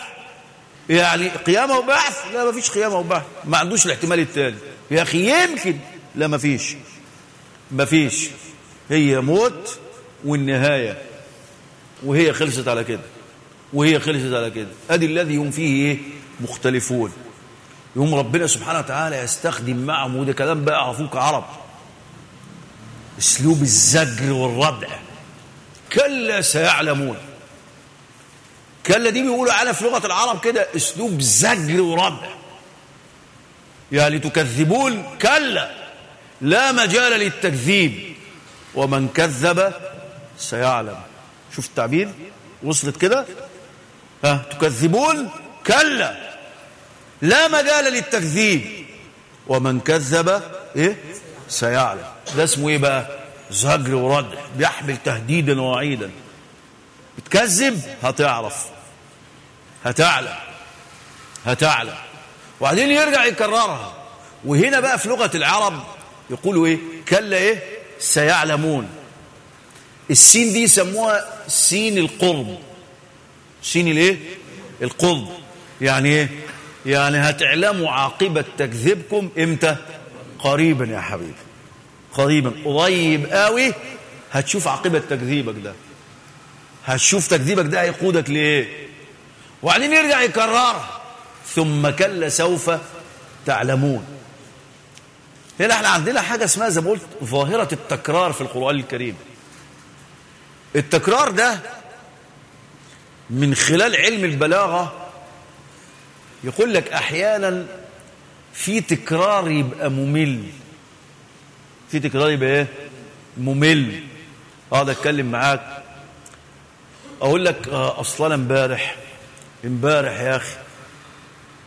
يعني قيامة وبعث. لا ما فيش قيامة وبعث. ما عندوش الاحتمال التالي. يا أخي يمكن. لا ما فيش. ما فيش. هي موت والنهاية. وهي خلصت على كده. وهي خلصت على كده. أدي الذي هم فيه إيه؟ مختلفون. يوم ربنا سبحانه وتعالى يستخدم معهم. وده كلام بقى عرفوك عرب. أسلوب الزجر والردع. كلا سيعلمون. كلا دي بيقولوا على في لغة العرب كده أسلوب زجر وردع. يعني تكذبون كلا. لا مجال للتكذيب. ومن كذب سيعلم. شوف التعبير؟ وصلت كده؟ ها تكذبون كلا. لا مجال للتكذيب. ومن كذب إيه؟ سيعلم. ده اسمه إيه بقى؟ زجر وردع. بيحمل تهديدا ووعيدا. بتكذب؟ هتعرف. هتعلم. هتعلم. وبعدين يرجع يكررها. وهنا بقى في لغة العرب يقولوا إيه؟ كلا إيه؟ سيعلمون. السين دي يسموها سين القرب. سين الإيه؟ القرب. يعني إيه؟ يعني هتعلموا عاقبة تكذبكم إمتى؟ قريبا يا حبيبي. قريبا. قريب قوي هتشوف عاقبة تكذيبك ده. هتشوف تكذيبك ده هيقودك لإيه؟ وبعدين يرجع يكررها ثم كلا سوف تعلمون. هنا إحنا عندنا حاجة اسمها زي ما قلت ظاهرة التكرار في القرآن الكريم. التكرار ده من خلال علم البلاغة يقول لك أحيانا في تكرار يبقى ممل. في تكرار يبقى إيه؟ ممل. أقعد أتكلم معاك. أقول لك أصلا امبارح امبارح يا أخي.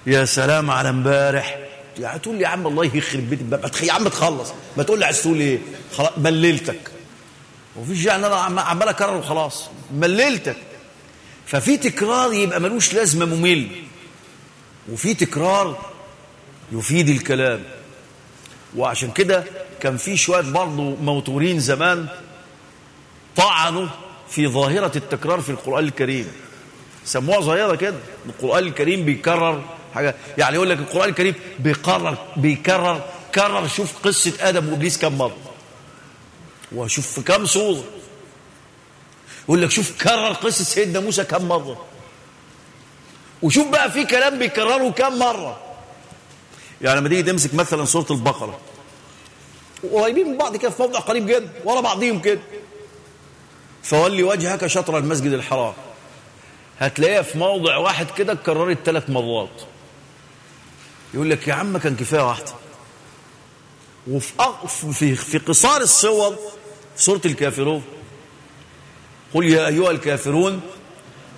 يا سلام على امبارح. يعني تقول لي يا عم الله يخرب بيت يا عم تخلص. ما تقول لي عايز تقول إيه؟ خلاص مللتك. ومفيش يعني أنا عمال أكرر وخلاص. مللتك. ففي تكرار يبقى ملوش لازمة ممل. وفي تكرار يفيد الكلام. وعشان كده كان في شوية برضه موتورين زمان طعنوا في ظاهرة التكرار في القرآن الكريم. سموها ظاهره كده. القرآن الكريم بيكرر حاجة. يعني يقول لك القرآن الكريم بيكرر بيكرر كرر. شوف قصة آدم وإبليس كم مرة. وشوف في كم صورة. يقول لك شوف كرر قصة سيدنا موسى كم مرة. وشوف بقى في كلام بيكرره كم مرة. يعني لما تيجي تمسك مثلا سورة البقرة. قريبين من بعض كده في موضع قريب جدا. ورا بعضيهم كده. فولي وجهك شطر المسجد الحرام. هتلاقيها في موضع واحد كده اتكررت ثلاث مرات. يقول لك يا عم كان كفاية واحدة. وفي. في في قصار الصور في سوره الكافرون قل يا أيها الكافرون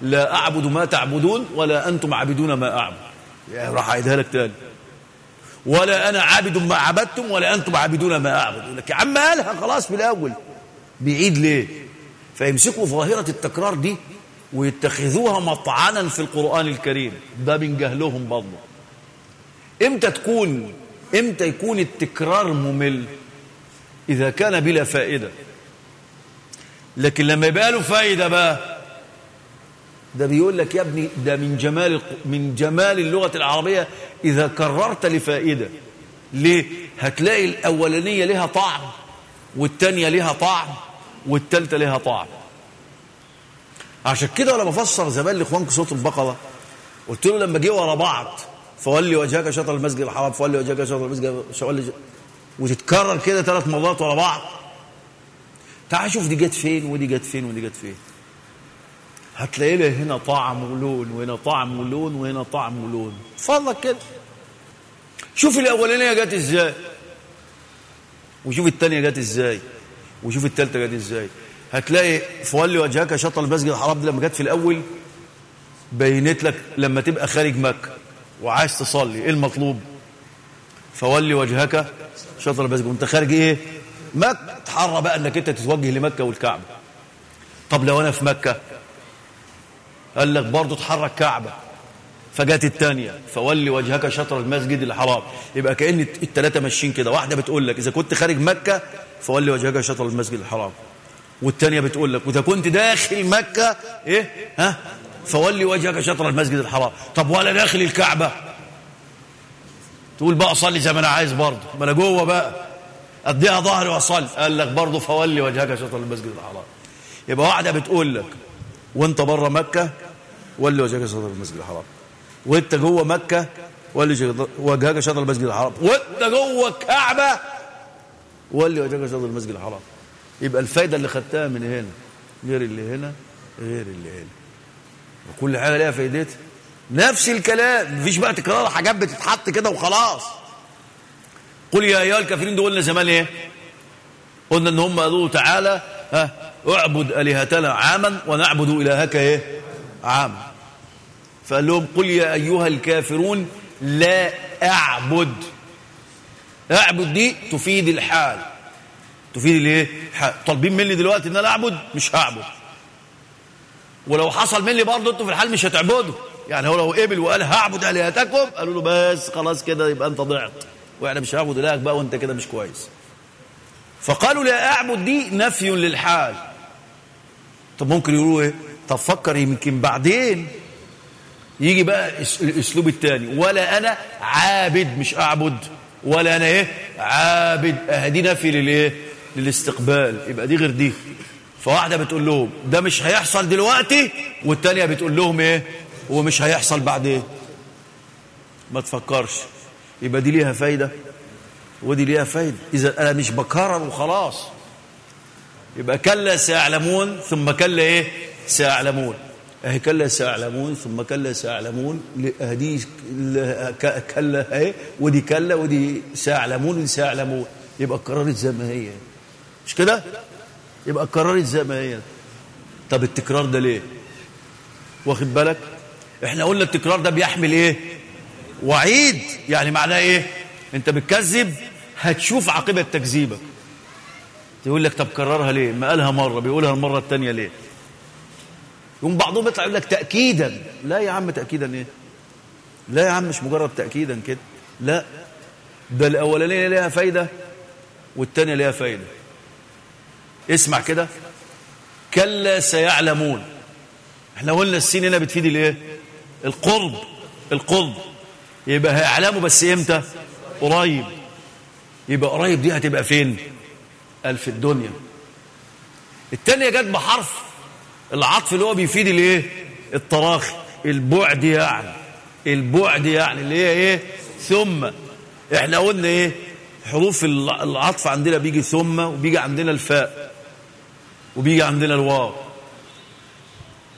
لا أعبد ما تعبدون ولا أنتم عابدون ما أعبد. يعني راح أعيدها لك تاني. ولا أنا عابد ما عبدتم ولا أنتم عابدون ما أعبد. يقول لك يا عم قالها خلاص من الأول. بيعيد ليه؟ فيمسكوا ظاهرة التكرار دي ويتخذوها مطعنا في القرآن الكريم. ده من جهلهم برضه. إمتى تكون إمتى يكون التكرار ممل؟ إذا كان بلا فائدة. لكن لما يبقى له فايدة بقى ده بيقول لك يا ابني ده من جمال من جمال اللغة العربية إذا كررت لفائدة. ليه؟ هتلاقي الأولانية لها طعم والثانيه لها طعم والثالثه لها طعم. عشان كده لما بفسر زمان لاخوانكم سورة البقره. قلت له لما جه ورا بعض فولي وجهك شطر المسجد الحرام فولي وجهك شطر المسجد فولي وتتكرر كده ثلاث مرات ورا بعض. تعال شوف دي جت فين ودي جت فين ودي جت فين. هتلاقي لها هنا طعم ولون وهنا طعم ولون وهنا طعم ولون. فضلك كده. شوف الأولانية جت إزاي وشوف الثانية جت إزاي وشوف الثالثه جت إزاي. هتلاقي فولي وجهك شطر المسجد الحرام دي لما جت في الأول بينت لك لما تبقى خارج مكة وعايز تصلي إيه المطلوب؟ فولي وجهك شطر المسجد. وأنت خارج إيه؟ مكة. تحرى بقى إنك أنت تتوجه لمكة والكعبة. طب لو أنا في مكة؟ قال لك برضه تحرى الكعبه فجت الثانية فولي وجهك شطر المسجد الحرام. يبقى كأن الثلاثه ماشيين كده. واحدة بتقول لك إذا كنت خارج مكة فولي وجهك شطر المسجد الحرام. والثانيه بتقول لك وإذا كنت داخل مكة إيه؟ ها؟ فولي وجهك شطر المسجد الحرام. طب ولا داخل الكعبة؟ تقول بقى أصلي زي ما أنا عايز برضه. ما أنا جوه بقى. أديها ظهري وأصلي. قال لك برضه فولي وجهك شطر المسجد الحرام. يبقى واحدة بتقول لك وأنت بره مكة ولي وجهك شطر المسجد الحرام. وأنت جوه مكة ولي وجهك شطر المسجد الحرام. وأنت جوه الكعبة ولي وجهك شطر المسجد الحرام. يبقى الفايدة اللي خدتها من هنا غير اللي هنا غير اللي هنا. وكل حاجة ليها فايدتها. نفس الكلام مفيش بقى تكرار حاجات بتتحط كده وخلاص. قل يا أيها الكافرين دول قلنا زمان إيه؟ قلنا إن هم قالوا تعالى ها اعبد آلهتنا عاما ونعبد إلهك إيه؟ عاما. فقال لهم قل يا أيها الكافرون لا أعبد. أعبد دي تفيد الحال. تفيد الايه طالبين مني دلوقتي إن أنا أعبد؟ مش هعبد. ولو حصل مني برضه أنتوا في الحال مش هتعبدوا. يعني هو لو قبل وقال هعبد آلهتكم قالوا له بس خلاص كده يبقى أنت ضعت. وإحنا مش هعبد إلهك بقى وأنت كده مش كويس. فقالوا لا أعبد دي نفي للحال. طب ممكن يقولوا إيه؟ طب فكر يمكن بعدين. يجي بقى الأسلوب الثاني ولا أنا عابد مش أعبد. ولا أنا إيه؟ عابد. أهدي نفي للإيه؟ للاستقبال يبقى دي غير دي. فواحدة بتقول لهم ده مش هيحصل دلوقتي. والتانية بتقول لهم إيه؟ ومش هيحصل بعدين ما تفكرش. يبقى دي ليها فايدة ودي ليها فايدة. إذا أنا مش بكرر وخلاص. يبقى كلا سيعلمون ثم كلا إيه؟ سيعلمون. أهي كلا سيعلمون ثم كلا سيعلمون هدي كلا اهي ودي كلا ودي سيعلمون ودي سيعلمون. يبقى اتكررت زي ما هي. مش كده؟ يبقى اتكررت زي ما هي. طب التكرار ده ليه؟ واخد بالك؟ إحنا قلنا التكرار ده بيحمل إيه؟ وعيد. يعني معناه إيه؟ انت بتكذب هتشوف عاقبه تكذيبك. تقول لك طب كررها ليه؟ ما قالها مرة بيقولها المرة الثانية ليه؟ يقوم بعضهم يطلع يقول لك تاكيدا. لا يا عم تاكيدا إيه؟ لا يا عم مش مجرد تاكيدا كده. لا. ده الأولانية ليها فايدة والثانيه ليها فايدة. اسمع كده. كلا سيعلمون. إحنا قلنا السين هنا بتفيد الايه؟ القرب. القرب. يبقى هيعلموا بس إمتى؟ قريب. يبقى قريب دي هتبقى فين؟ قال في الدنيا. التانية جت بحرف العطف اللي هو بيفيد الايه؟ التراخي. البعد يعني. البعد يعني اللي هي إيه؟ ثم. إحنا قلنا إيه؟ حروف العطف عندنا بيجي ثم وبيجي عندنا الفاء. وبيجي عندنا الواو.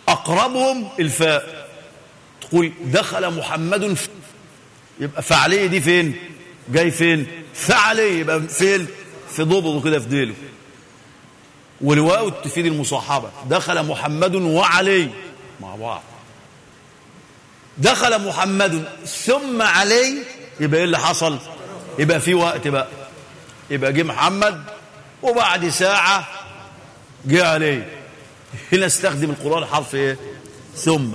أقربهم الفاء. تقول دخل محمد في يبقى فعلية دي فين؟ جاي فين؟ فعلية يبقى فين؟ في ضبطه كده في ديله. والواو تفيد المصاحبة. دخل محمد وعلي مع بعض. دخل محمد ثم علي يبقى إيه اللي حصل؟ يبقى في وقت بقى. يبقى جه محمد وبعد ساعة جه علي هنا استخدم القرآن حرف إيه؟ ثم.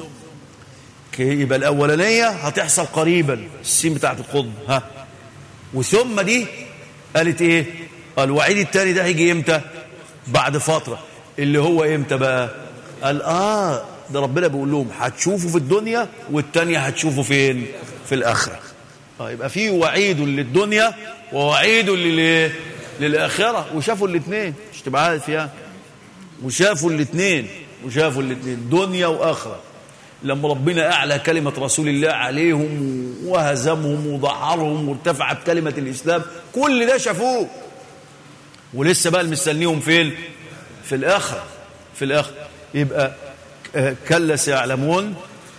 يبقى الأولانية هتحصل قريبا. السين بتاعت القطب ها. وثم دي قالت إيه؟ الوعيد التاني ده هيجي إمتى؟ بعد فترة. اللي هو إمتى بقى؟ قال آه ده ربنا بيقول لهم هتشوفوا في الدنيا والتانية هتشوفوا فين؟ في الآخرة. آه يبقى في وعيد للدنيا ووعيد للايه للآخرة. وشافوا الاثنين مش تبقى عارف يعني. وشافوا الاثنين وشافوا الاثنين دنيا وآخرة. لما ربنا أعلى كلمة رسول الله عليهم وهزمهم وضحرهم وارتفعت كلمة الإسلام كل ده شافوه. ولسه بقى المستنيهم فين؟ في الآخرة في الآخرة. يبقى كلا سيعلمون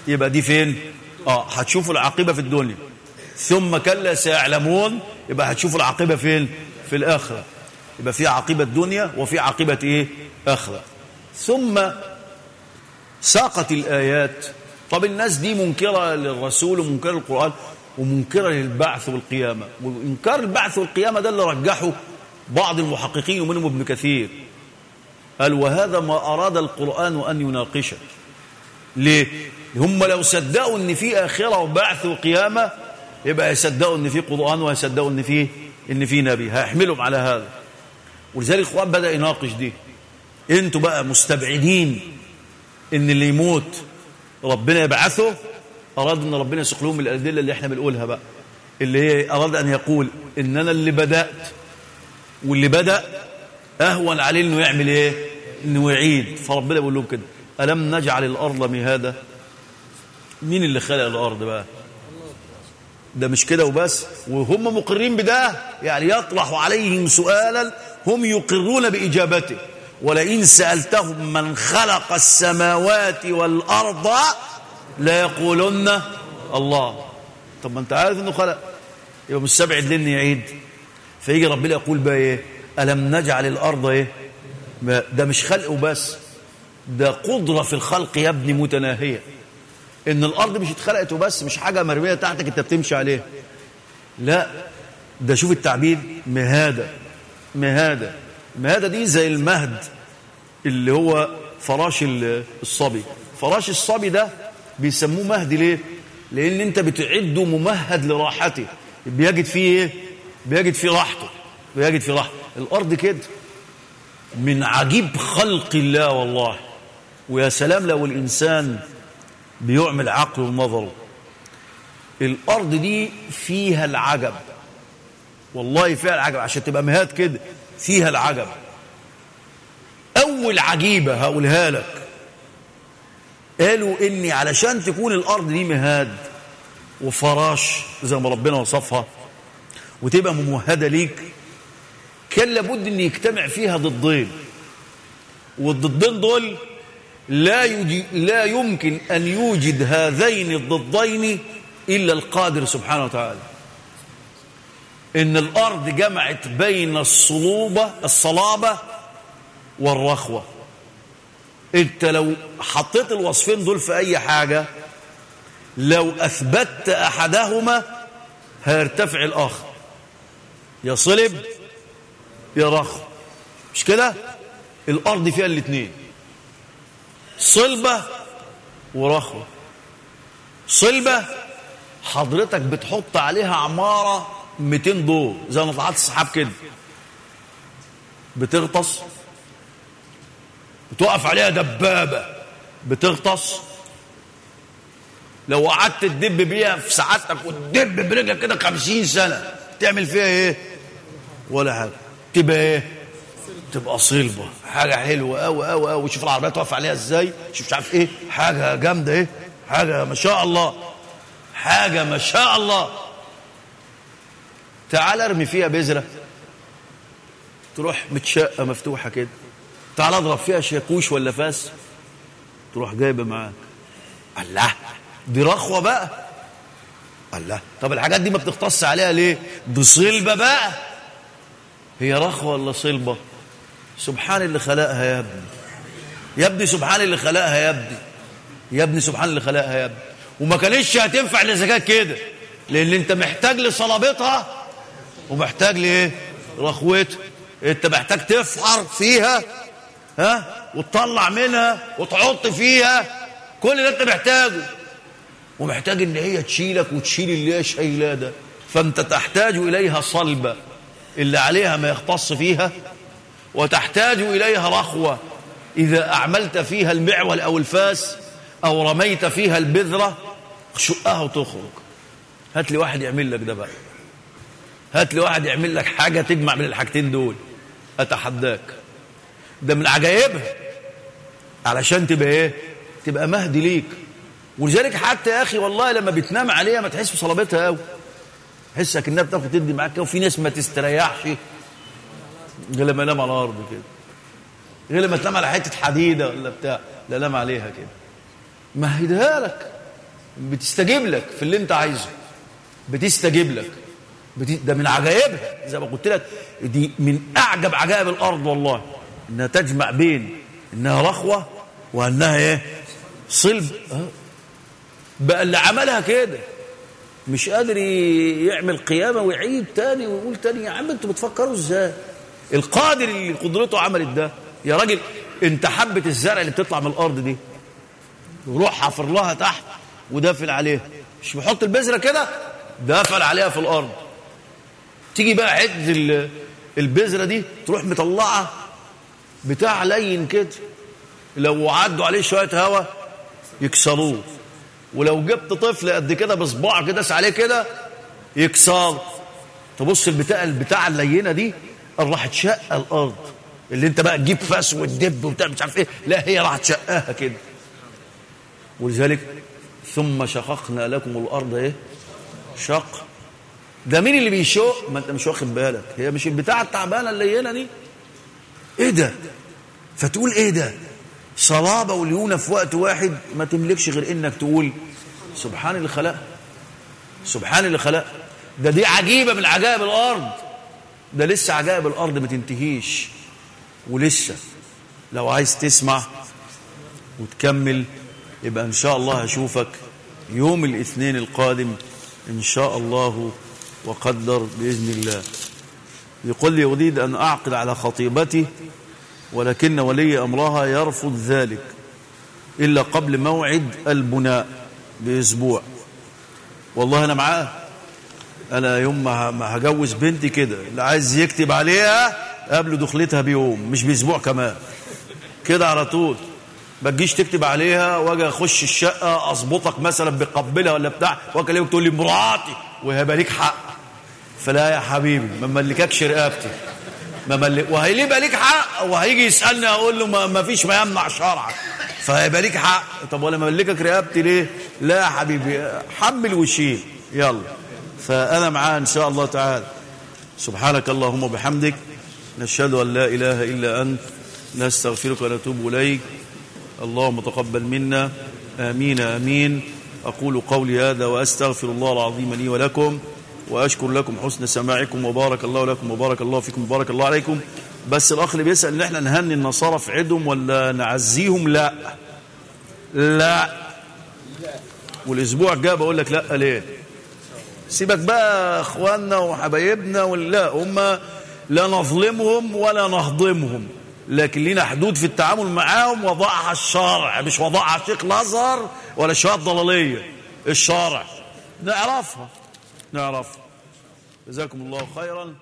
يبقى دي فين؟ آه هتشوفوا العاقبة في الدنيا. ثم كلا سيعلمون يبقى هتشوفوا العاقبة فين؟ في الآخرة. يبقى في عاقبة دنيا وفي عاقبة إيه؟ آخرة. ثم ساقت الآيات. طب الناس دي منكرة للرسول ومنكرة للقرآن ومنكرة للبعث والقيامة. وإنكار البعث والقيامة ده اللي رجحه بعض المحققين ومنهم ابن كثير. قال وهذا ما أراد القرآن أن يناقشه. ليه؟ هم لو صدقوا إن في آخرة وبعث وقيامة يبقى يصدقوا إن في قرآن ويصدقوا إن في إن في نبي. هيحملهم على هذا. ولذلك القرآن بدأ يناقش دي. أنتوا بقى مستبعدين إن اللي يموت ربنا يبعثه أراد إن ربنا يسوق لهم الأدلة اللي إحنا بنقولها بقى. اللي هي أراد أن يقول ان أنا اللي بدأت واللي بدأ أهون عليه إنه يعمل إيه؟ إنه يعيد. فربنا بيقول لهم كده. ألم نجعل الأرض مهادا مين اللي خلق الأرض بقى؟ ده مش كده وبس. وهم مقرين بده. يعني يطرح عليهم سؤالا هم يقرون بإجابته. ولئن سألتهم من خلق السماوات والأرض لا يقولن الله. طب ما أنت عارف إنه خلق. يبقى مستبعد لن يعيد. فيجي ربنا يقول بقى إيه؟ ألم نجعل الأرض إيه؟ ده مش خلق وبس. ده قدرة في الخلق يا ابني متناهية. إن الأرض مش اتخلقت وبس مش حاجة مرمية تحتك أنت بتمشي عليها. لا ده شوف التعبير مهادة. مهادة. المهادة دي زي المهد اللي هو فراش الصبي. فراش الصبي ده بيسموه مهد ليه؟ لأن أنت بتعده ممهد لراحته. بيجد فيه إيه؟ بيجد فيه راحته. بيجد فيه راحته. الأرض كده من عجيب خلق الله والله. ويا سلام لو الإنسان بيعمل عقله ونظره. الأرض دي فيها العجب. والله فيها العجب عشان تبقى مهاد كده فيها العجب. أول عجيبة هقولها لك. قالوا إني علشان تكون الأرض دي مهاد وفراش زي ما ربنا وصفها وتبقى ممهدة ليك كان لابد إن يجتمع فيها ضدين. والضدين دول لا لا يمكن أن يوجد هذين الضدين إلا القادر سبحانه وتعالى. إن الأرض جمعت بين الصلوبة الصلابة والرخوة. أنت لو حطيت الوصفين دول في أي حاجة لو أثبتت أحدهما هيرتفع الآخر. يا صلب يا رخو. مش كده؟ الأرض فيها الاثنين صلبة ورخوة. صلبة حضرتك بتحط عليها عمارة 200 دور زي نطلعات السحاب كده. بتغطس بتقف عليها دبابة بتغطس. لو قعدت تدب بيها في سعادتك وتدب برجلك كده 50 سنة تعمل فيها إيه؟ ولا حاجة. تبقى إيه؟ تبقى صلبة. حاجة حلوة قوي قوي قوي شوف العربية واقفة عليها إزاي. شوف مش عارف إيه. حاجة جامدة إيه. حاجة ما شاء الله. حاجة ما شاء الله. تعال ارمي فيها بذرة. تروح متشقة مفتوحة كده. تعال اضرب فيها شاكوش ولا فاس. تروح جايبة معاك. الله! دي رخوة بقى. الله! طب الحاجات دي ما بتختص عليها ليه؟ دي صلبة بقى. هي رخوة ولا صلبة؟ سبحان اللي خلقها يا ابني. يا ابني سبحان اللي خلقها يا ابني. يا ابني سبحان اللي خلقها يا ابني. وما كانتش هتنفع لزكاة كده. لأن أنت محتاج لصلابتها ومحتاج لإيه؟ رخوتها أنت محتاج تفحر فيها ها؟ وتطلع منها وتحط فيها كل ده أنت محتاجه. ومحتاج إن هي تشيلك وتشيل اللي هي شايلاه ده. فأنت تحتاج إليها صلبة. اللي عليها ما يختص فيها. وتحتاج إليها رخوة. إذا أعملت فيها المعول أو الفاس أو رميت فيها البذرة شقها وتخرج. هات لي واحد يعمل لك ده بقى. هات لي واحد يعمل لك حاجة تجمع من الحاجتين دول. أتحداك. ده من عجائبها علشان تبقى إيه؟ تبقى مهدي ليك. ولذلك حتى يا أخي والله لما بتنام عليها ما تحس بصلابتها قوي تحسك إنها بتاخد تدي معاك وفي ناس ما تستريحش. غير لما ينام على الأرض كده. غير لما تنام على حتة حديدة ولا بتاع. لا نام عليها كده. مهدها لك. بتستجيب لك في اللي أنت عايزه. بتستجيب لك. ده من عجائبها. زي ما قلت لك دي من أعجب عجائب الأرض والله إنها تجمع بين إنها رخوة وإنها إيه؟ صلب. أه. بقى اللي عملها كده مش قادر يعمل قيامة ويعيد تاني ويقول تاني يا عم أنتوا بتفكروا إزاي؟ القادر اللي قدرته عملت ده يا راجل أنت حبة الزرع اللي بتطلع من الأرض دي روح حفر لها تحت ودافل عليها. مش بيحط البذرة كده دافل عليها في الأرض. تيجي بقى عد البذرة دي تروح مطلعة بتاع لين كده. لو عدوا عليه شوية هواء يكسروه. ولو جبت طفل قد كده بصباعه كده عليه كده يكسر. تبص البتاع البتاع اللينة دي راحت شقه الأرض. اللي انت بقى تجيب فاس وتدب وبتاع مش عارف إيه. لا هي راحت شقاها كده. ولذلك ثم شققنا لكم الأرض إيه؟ شق ده مين اللي بيشق ما انت مش واخد بالك. هي مش البتاعة التعبانة اللينه دي. إيه ده؟ فتقول إيه ده؟ صلابه وليونه في وقت واحد ما تملكش غير إنك تقول سبحان اللي خلق سبحان اللي خلق ده دي عجيبة من عجائب الأرض. ده لسه عجائب الأرض ما تنتهيش. ولسه. لو عايز تسمع وتكمل يبقى إن شاء الله هشوفك يوم الاثنين القادم إن شاء الله وقدر بإذن الله. يقول لي أريد أن أعقد على خطيبتي ولكن ولي أمرها يرفض ذلك إلا قبل موعد البناء بأسبوع. والله أنا معاه. أنا يوم ما هجوز بنتي كده اللي عايز يكتب عليها قبل دخلتها بيوم مش بأسبوع كمان. كده على طول. ما تجيش تكتب عليها وأجي أخش الشقة أظبطك مثلا بقبلها ولا بتاع وأكلمك تقول لي مراتي وهيبقى ليك حق. فلا يا حبيبي ما ملككش رقبتي. ما ملك وهيبقى ليك حق؟ وهيجي يسألني أقول له ما, فيش ما يمنع شرعك. فهيبقى ليك حق. طب ولا ملكك رقبتي ليه؟ لا يا حبيبي حمل وشيل. يلا. فأنا معاه إن شاء الله تعالى. سبحانك اللهم وبحمدك. نشهد أن لا إله إلا أنت. نستغفرك ونتوب إليك. اللهم تقبل منا. آمين آمين. أقول قولي هذا وأستغفر الله العظيم لي ولكم. وأشكر لكم حسن سماعكم وبارك الله لكم وبارك الله فيكم وبارك الله عليكم. بس الأخ اللي بيسأل إن إحنا نهني النصارى في عيدهم ولا نعزيهم؟ لا. لا. والأسبوع الجاي بقول لك لا. ليه؟ سيبك بقى إخواننا وحبايبنا ولا هم لا نظلمهم ولا نهضمهم. لكن لنا حدود في التعامل معاهم وضعها الشرع مش وضعها شيخ الأزهر ولا شوية ضلاليه الشرع نعرفها. نعرف. جزاكم الله خيرا.